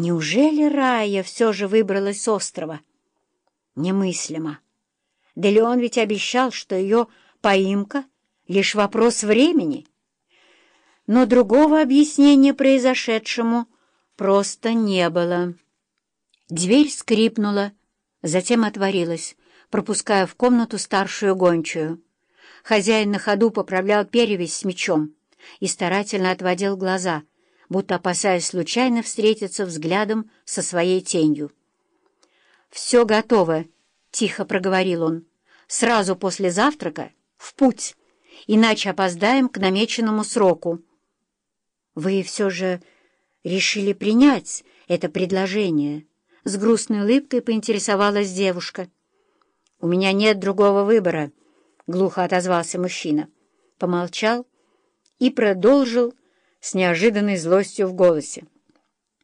Неужели Рая все же выбралась с острова? Немыслимо. Да Леон ведь обещал, что ее поимка — лишь вопрос времени. Но другого объяснения произошедшему просто не было. Дверь скрипнула, затем отворилась, пропуская в комнату старшую гончую. Хозяин на ходу поправлял перевязь с мечом и старательно отводил глаза, будто опасаясь случайно встретиться взглядом со своей тенью. «Все готово», — тихо проговорил он. «Сразу после завтрака в путь, иначе опоздаем к намеченному сроку». «Вы все же решили принять это предложение?» С грустной улыбкой поинтересовалась девушка. «У меня нет другого выбора», — глухо отозвался мужчина. Помолчал и продолжил с неожиданной злостью в голосе.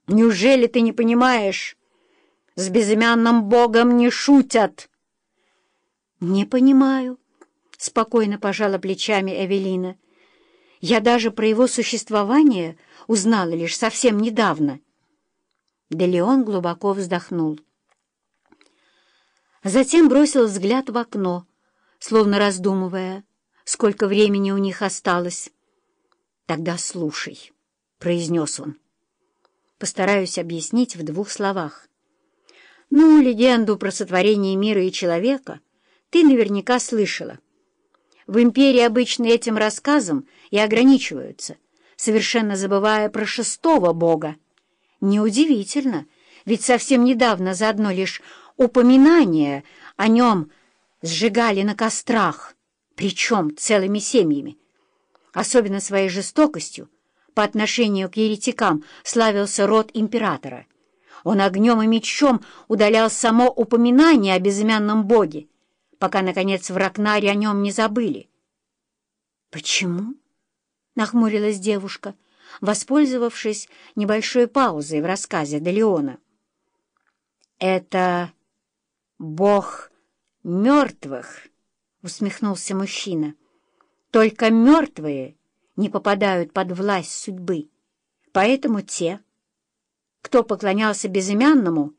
«Неужели ты не понимаешь? С безымянным богом не шутят!» «Не понимаю», — спокойно пожала плечами Эвелина. «Я даже про его существование узнала лишь совсем недавно». Да Леон глубоко вздохнул. Затем бросил взгляд в окно, словно раздумывая, сколько времени у них осталось. «Тогда слушай», — произнес он. «Постараюсь объяснить в двух словах. Ну, легенду про сотворение мира и человека ты наверняка слышала. В империи обычно этим рассказом и ограничиваются, совершенно забывая про шестого бога. Неудивительно, ведь совсем недавно за одно лишь упоминание о нем сжигали на кострах, причем целыми семьями. Особенно своей жестокостью по отношению к еретикам славился род императора. Он огнем и мечом удалял само упоминание о безымянном боге, пока, наконец, в Ракнаре о нем не забыли. «Почему?» — нахмурилась девушка, воспользовавшись небольшой паузой в рассказе Делеона. «Это бог мертвых», — усмехнулся мужчина. Только мертвые не попадают под власть судьбы. Поэтому те, кто поклонялся безымянному,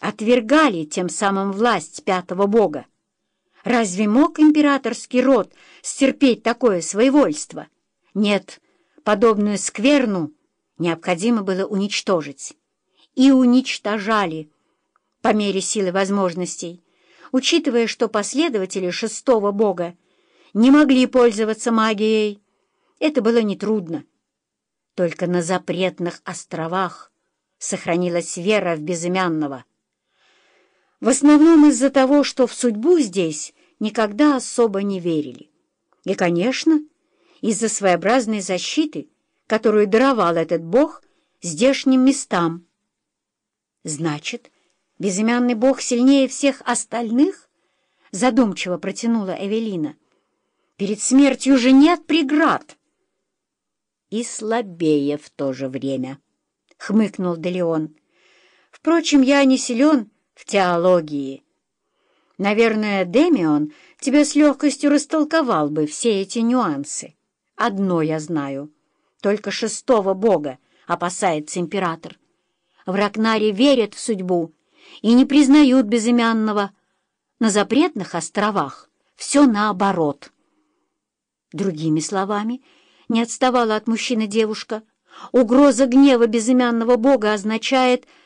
отвергали тем самым власть пятого бога. Разве мог императорский род стерпеть такое своевольство? Нет, подобную скверну необходимо было уничтожить. И уничтожали по мере силы возможностей, учитывая, что последователи шестого бога не могли пользоваться магией. Это было нетрудно. Только на запретных островах сохранилась вера в безымянного. В основном из-за того, что в судьбу здесь никогда особо не верили. И, конечно, из-за своеобразной защиты, которую даровал этот бог здешним местам. Значит, безымянный бог сильнее всех остальных? Задумчиво протянула Эвелина. Перед смертью же нет преград. И слабее в то же время, — хмыкнул Делеон. Впрочем, я не силен в теологии. Наверное, Демион тебе с легкостью растолковал бы все эти нюансы. Одно я знаю. Только шестого бога опасается император. В Ракнаре верят в судьбу и не признают безымянного. На запретных островах все наоборот. Другими словами, не отставала от мужчины девушка, угроза гнева безымянного бога означает —